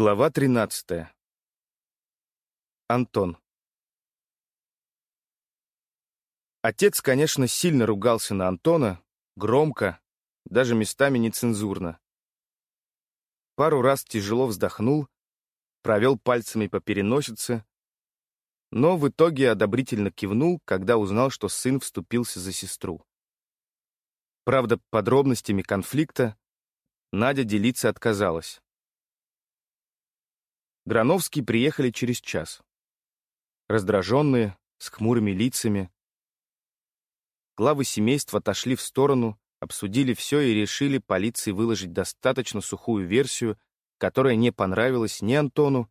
Глава 13. Антон. Отец, конечно, сильно ругался на Антона, громко, даже местами нецензурно. Пару раз тяжело вздохнул, провел пальцами по переносице, но в итоге одобрительно кивнул, когда узнал, что сын вступился за сестру. Правда, подробностями конфликта Надя делиться отказалась. Грановские приехали через час. Раздраженные, с хмурыми лицами. Главы семейства отошли в сторону, обсудили все и решили полиции выложить достаточно сухую версию, которая не понравилась ни Антону,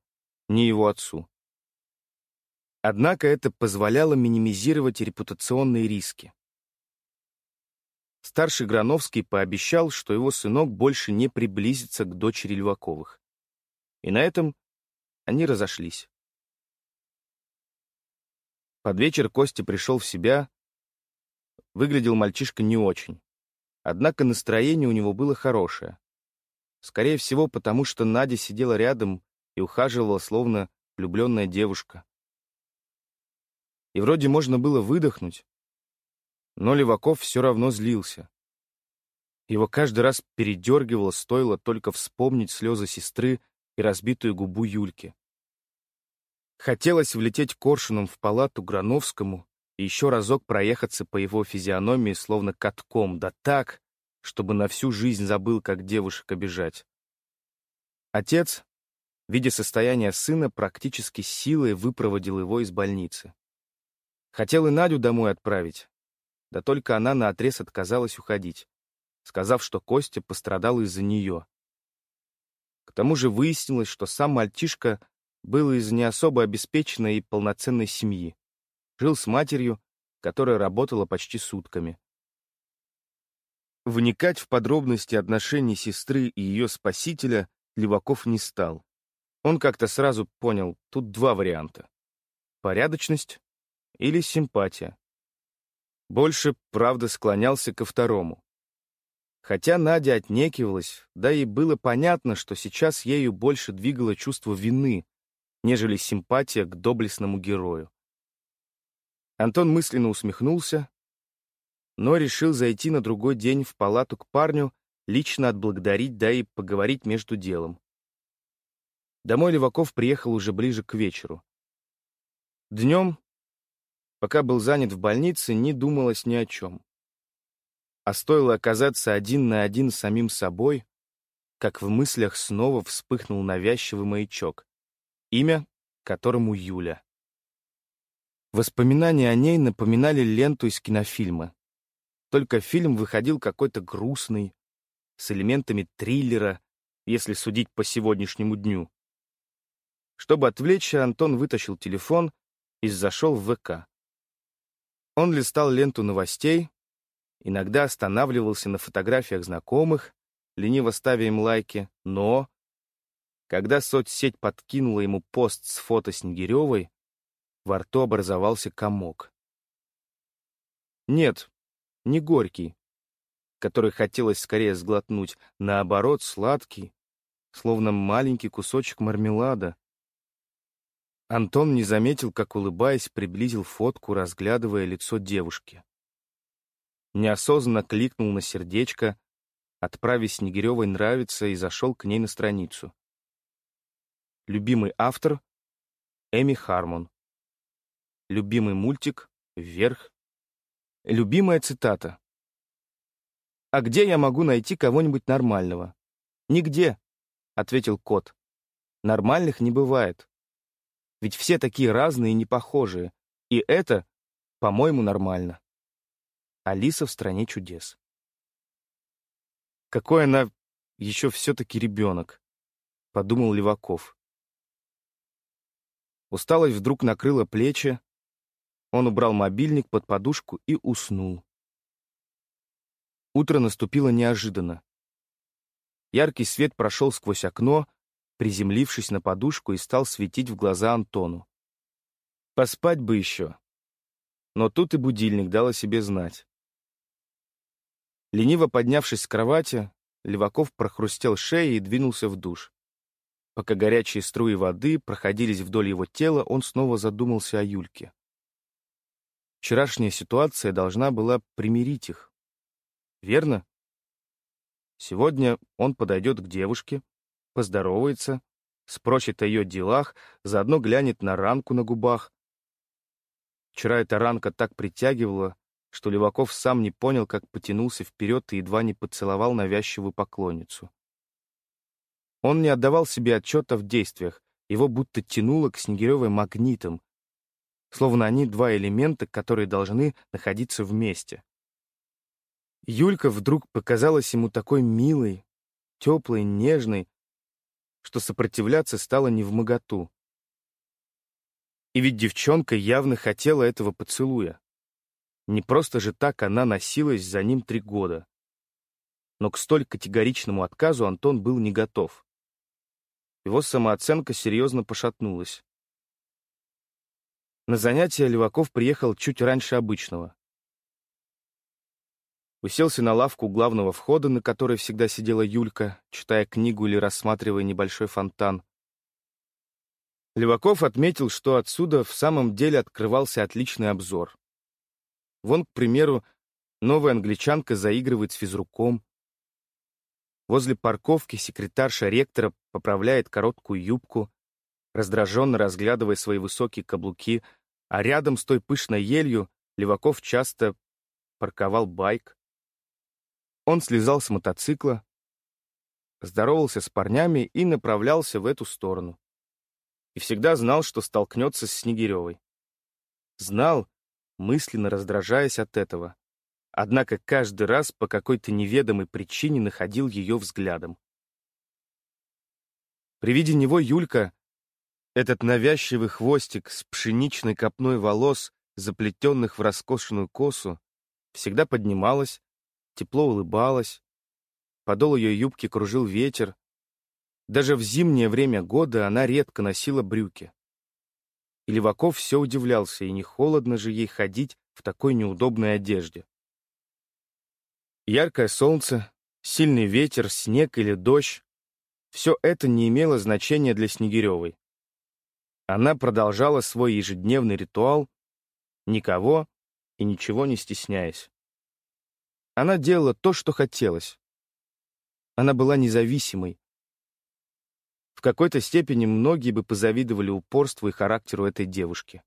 ни его отцу. Однако это позволяло минимизировать репутационные риски. Старший Грановский пообещал, что его сынок больше не приблизится к дочери Льваковых. И на этом они разошлись. Под вечер Костя пришел в себя. Выглядел мальчишка не очень. Однако настроение у него было хорошее. Скорее всего, потому что Надя сидела рядом и ухаживала, словно влюбленная девушка. И вроде можно было выдохнуть, но Леваков все равно злился. Его каждый раз передергивало, стоило только вспомнить слезы сестры и разбитую губу Юльки. Хотелось влететь коршуном в палату Грановскому и еще разок проехаться по его физиономии, словно катком, да так, чтобы на всю жизнь забыл, как девушек обижать. Отец, видя состояние сына, практически силой выпроводил его из больницы. Хотел и Надю домой отправить, да только она наотрез отказалась уходить, сказав, что Костя пострадал из-за нее. К тому же выяснилось, что сам мальчишка был из не особо обеспеченной и полноценной семьи. Жил с матерью, которая работала почти сутками. Вникать в подробности отношений сестры и ее спасителя Леваков не стал. Он как-то сразу понял, тут два варианта. Порядочность или симпатия. Больше, правда, склонялся ко второму. Хотя Надя отнекивалась, да и было понятно, что сейчас ею больше двигало чувство вины, нежели симпатия к доблестному герою. Антон мысленно усмехнулся, но решил зайти на другой день в палату к парню, лично отблагодарить, да и поговорить между делом. Домой Леваков приехал уже ближе к вечеру. Днем, пока был занят в больнице, не думалось ни о чем. А стоило оказаться один на один с самим собой, как в мыслях снова вспыхнул навязчивый маячок, имя которому Юля. Воспоминания о ней напоминали ленту из кинофильма. Только фильм выходил какой-то грустный, с элементами триллера, если судить по сегодняшнему дню. Чтобы отвлечься, Антон вытащил телефон и зашел в ВК. Он листал ленту новостей, иногда останавливался на фотографиях знакомых, лениво ставя им лайки, но... Когда соцсеть подкинула ему пост с фото Снегиревой, во рту образовался комок. Нет, не горький, который хотелось скорее сглотнуть, наоборот, сладкий, словно маленький кусочек мармелада. Антон не заметил, как, улыбаясь, приблизил фотку, разглядывая лицо девушки неосознанно кликнул на сердечко, отправив Снегиревой нравится и зашел к ней на страницу. Любимый автор — Эми Хармон. Любимый мультик — «Вверх». Любимая цитата. «А где я могу найти кого-нибудь нормального?» «Нигде», — ответил кот. «Нормальных не бывает. Ведь все такие разные и непохожие, и это, по-моему, нормально». Алиса в стране чудес. Какой она еще все-таки ребенок, подумал Леваков. Усталость вдруг накрыла плечи, он убрал мобильник под подушку и уснул. Утро наступило неожиданно. Яркий свет прошел сквозь окно, приземлившись на подушку и стал светить в глаза Антону. Поспать бы еще. Но тут и будильник дал о себе знать. Лениво поднявшись с кровати, Леваков прохрустел шеей и двинулся в душ. Пока горячие струи воды проходились вдоль его тела, он снова задумался о Юльке. Вчерашняя ситуация должна была примирить их. Верно? Сегодня он подойдет к девушке, поздоровается, спросит о ее делах, заодно глянет на ранку на губах. Вчера эта ранка так притягивала, что Леваков сам не понял, как потянулся вперед и едва не поцеловал навязчивую поклонницу. Он не отдавал себе отчета в действиях, его будто тянуло к Снегиревой магнитом, словно они два элемента, которые должны находиться вместе. Юлька вдруг показалась ему такой милой, теплой, нежной, что сопротивляться стало невмоготу. И ведь девчонка явно хотела этого поцелуя. Не просто же так она носилась за ним три года. Но к столь категоричному отказу Антон был не готов. Его самооценка серьезно пошатнулась. На занятие Леваков приехал чуть раньше обычного. Уселся на лавку главного входа, на которой всегда сидела Юлька, читая книгу или рассматривая небольшой фонтан. Леваков отметил, что отсюда в самом деле открывался отличный обзор. Вон, к примеру, новая англичанка заигрывает с физруком. Возле парковки секретарша ректора поправляет короткую юбку, раздраженно разглядывая свои высокие каблуки, а рядом с той пышной елью Леваков часто парковал байк. Он слезал с мотоцикла, здоровался с парнями и направлялся в эту сторону. И всегда знал, что столкнется с Снегиревой. Знал, мысленно раздражаясь от этого. Однако каждый раз по какой-то неведомой причине находил ее взглядом. При виде него Юлька, этот навязчивый хвостик с пшеничной копной волос, заплетенных в роскошную косу, всегда поднималась, тепло улыбалась, подол ее юбки кружил ветер. Даже в зимнее время года она редко носила брюки. И Леваков все удивлялся, и не холодно же ей ходить в такой неудобной одежде. Яркое солнце, сильный ветер, снег или дождь — все это не имело значения для Снегиревой. Она продолжала свой ежедневный ритуал, никого и ничего не стесняясь. Она делала то, что хотелось. Она была независимой. В какой-то степени многие бы позавидовали упорству и характеру этой девушки.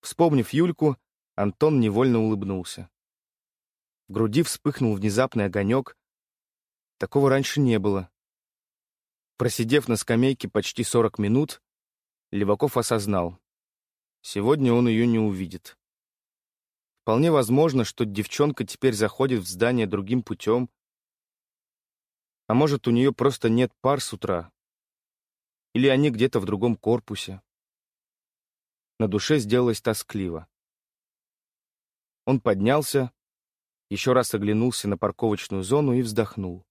Вспомнив Юльку, Антон невольно улыбнулся. В груди вспыхнул внезапный огонек. Такого раньше не было. Просидев на скамейке почти 40 минут, Леваков осознал. Сегодня он ее не увидит. Вполне возможно, что девчонка теперь заходит в здание другим путем. А может, у нее просто нет пар с утра. Или они где-то в другом корпусе. На душе сделалось тоскливо. Он поднялся, еще раз оглянулся на парковочную зону и вздохнул.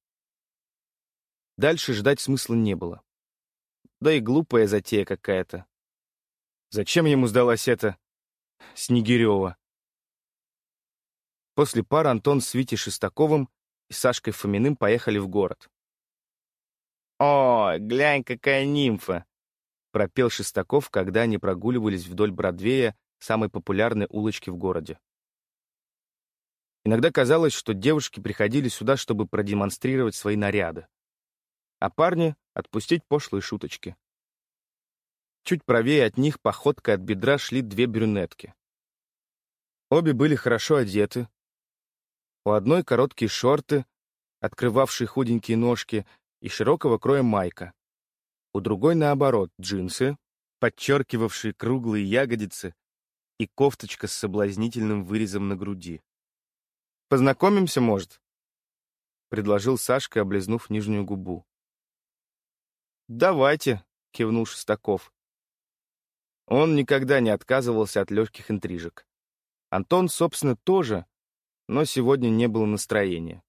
Дальше ждать смысла не было. Да и глупая затея какая-то. Зачем ему сдалась эта Снегирева? После пары Антон с Витей Шестаковым и Сашкой Фоминым поехали в город. «Ой, глянь, какая нимфа!» — пропел Шестаков, когда они прогуливались вдоль Бродвея, самой популярной улочки в городе. Иногда казалось, что девушки приходили сюда, чтобы продемонстрировать свои наряды, а парни — отпустить пошлые шуточки. Чуть правее от них походкой от бедра шли две брюнетки. Обе были хорошо одеты, у одной короткие шорты, открывавшие худенькие ножки, и широкого кроя майка. У другой, наоборот, джинсы, подчеркивавшие круглые ягодицы, и кофточка с соблазнительным вырезом на груди. «Познакомимся, может?» — предложил Сашка, облизнув нижнюю губу. «Давайте», — кивнул Шестаков. Он никогда не отказывался от легких интрижек. Антон, собственно, тоже, но сегодня не было настроения.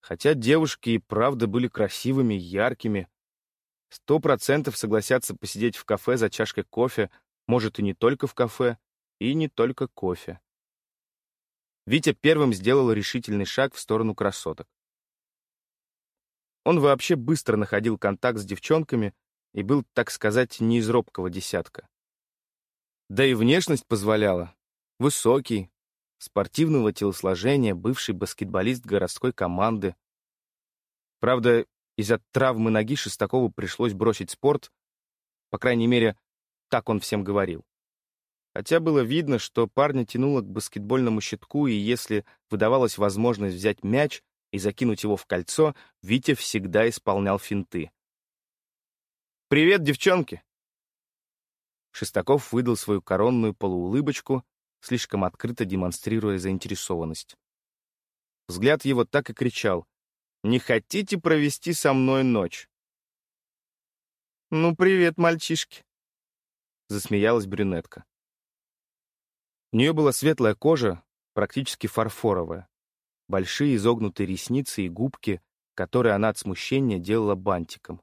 Хотя девушки и правда были красивыми, яркими. Сто процентов согласятся посидеть в кафе за чашкой кофе, может, и не только в кафе, и не только кофе. Витя первым сделал решительный шаг в сторону красоток. Он вообще быстро находил контакт с девчонками и был, так сказать, не из робкого десятка. Да и внешность позволяла. Высокий, спортивного телосложения, бывший баскетболист городской команды. Правда, из-за травмы ноги Шестакову пришлось бросить спорт, по крайней мере, так он всем говорил. Хотя было видно, что парня тянуло к баскетбольному щитку, и если выдавалась возможность взять мяч и закинуть его в кольцо, Витя всегда исполнял финты. «Привет, девчонки!» Шестаков выдал свою коронную полуулыбочку, слишком открыто демонстрируя заинтересованность. Взгляд его так и кричал. «Не хотите провести со мной ночь?» «Ну, привет, мальчишки!» Засмеялась брюнетка. У нее была светлая кожа, практически фарфоровая, большие изогнутые ресницы и губки, которые она от смущения делала бантиком.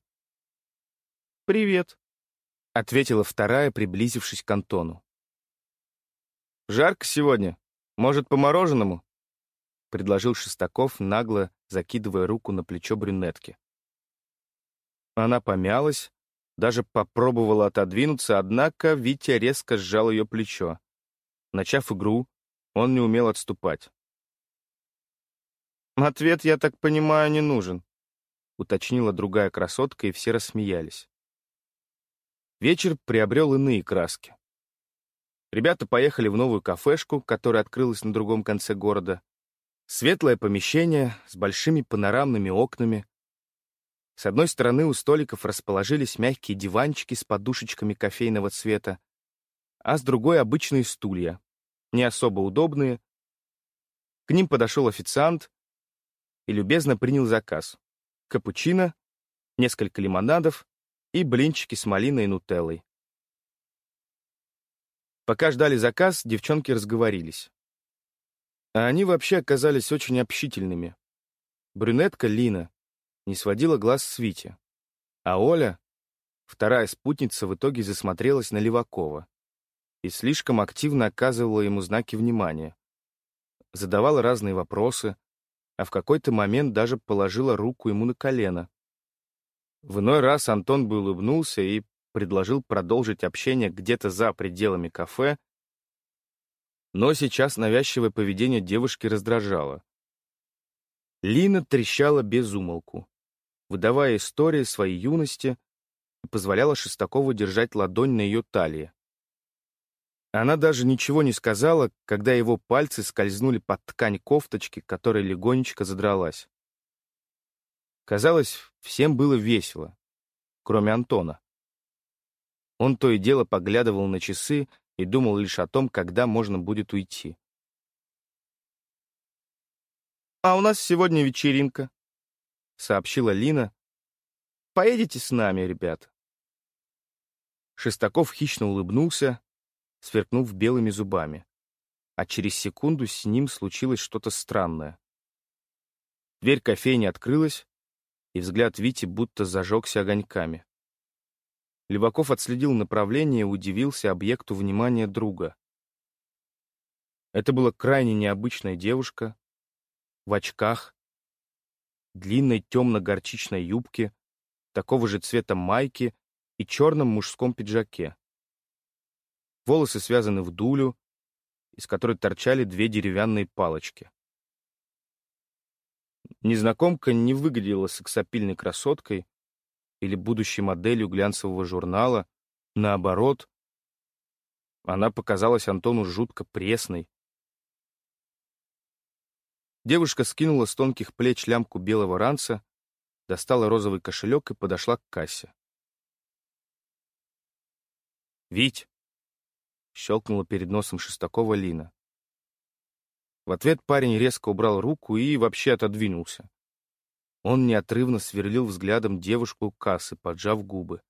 «Привет», — ответила вторая, приблизившись к Антону. «Жарко сегодня. Может, по мороженому?» — предложил Шестаков, нагло закидывая руку на плечо брюнетки. Она помялась, даже попробовала отодвинуться, однако Витя резко сжал ее плечо. Начав игру, он не умел отступать. «Ответ, я так понимаю, не нужен», — уточнила другая красотка, и все рассмеялись. Вечер приобрел иные краски. Ребята поехали в новую кафешку, которая открылась на другом конце города. Светлое помещение с большими панорамными окнами. С одной стороны у столиков расположились мягкие диванчики с подушечками кофейного цвета, а с другой — обычные стулья, не особо удобные. К ним подошел официант и любезно принял заказ. Капучино, несколько лимонадов и блинчики с малиной и нутеллой. Пока ждали заказ, девчонки разговорились. А они вообще оказались очень общительными. Брюнетка Лина не сводила глаз с Вити, а Оля, вторая спутница, в итоге засмотрелась на Левакова и слишком активно оказывала ему знаки внимания. Задавала разные вопросы, а в какой-то момент даже положила руку ему на колено. В иной раз Антон бы улыбнулся и предложил продолжить общение где-то за пределами кафе, но сейчас навязчивое поведение девушки раздражало. Лина трещала без умолку, выдавая истории своей юности и позволяла Шестакову держать ладонь на ее талии. Она даже ничего не сказала, когда его пальцы скользнули под ткань кофточки, которая легонечко задралась. Казалось, всем было весело, кроме Антона. Он то и дело поглядывал на часы и думал лишь о том, когда можно будет уйти. «А у нас сегодня вечеринка», — сообщила Лина. «Поедете с нами, ребята?» Шестаков хищно улыбнулся, сверкнув белыми зубами. А через секунду с ним случилось что-то странное. Дверь кофейни открылась, и взгляд Вити будто зажегся огоньками. Леваков отследил направление и удивился объекту внимания друга. Это была крайне необычная девушка, в очках, длинной темно-горчичной юбке, такого же цвета майки и черном мужском пиджаке. Волосы связаны в дулю, из которой торчали две деревянные палочки. Незнакомка не выглядела сексапильной красоткой или будущей моделью глянцевого журнала. Наоборот, она показалась Антону жутко пресной. Девушка скинула с тонких плеч лямку белого ранца, достала розовый кошелек и подошла к кассе. «Вить!» Щелкнула перед носом Шестакова Лина. В ответ парень резко убрал руку и вообще отодвинулся. Он неотрывно сверлил взглядом девушку кассы, поджав губы.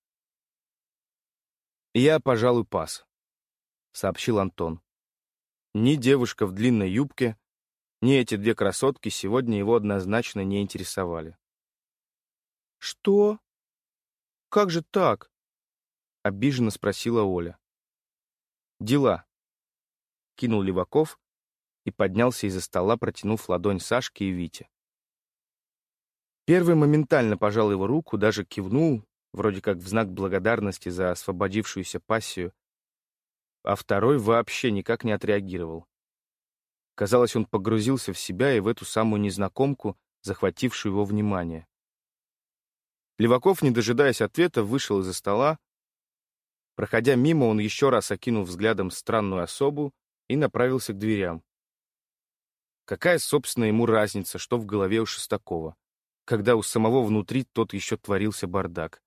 «Я, пожалуй, пас», — сообщил Антон. Ни девушка в длинной юбке, ни эти две красотки сегодня его однозначно не интересовали. «Что? Как же так?» — обиженно спросила Оля. «Дела», — кинул Леваков и поднялся из-за стола, протянув ладонь Сашке и Вите. Первый моментально пожал его руку, даже кивнул, вроде как в знак благодарности за освободившуюся пассию, а второй вообще никак не отреагировал. Казалось, он погрузился в себя и в эту самую незнакомку, захватившую его внимание. Леваков, не дожидаясь ответа, вышел из-за стола. Проходя мимо, он еще раз окинул взглядом странную особу и направился к дверям. Какая, собственно, ему разница, что в голове у Шестакова, когда у самого внутри тот еще творился бардак?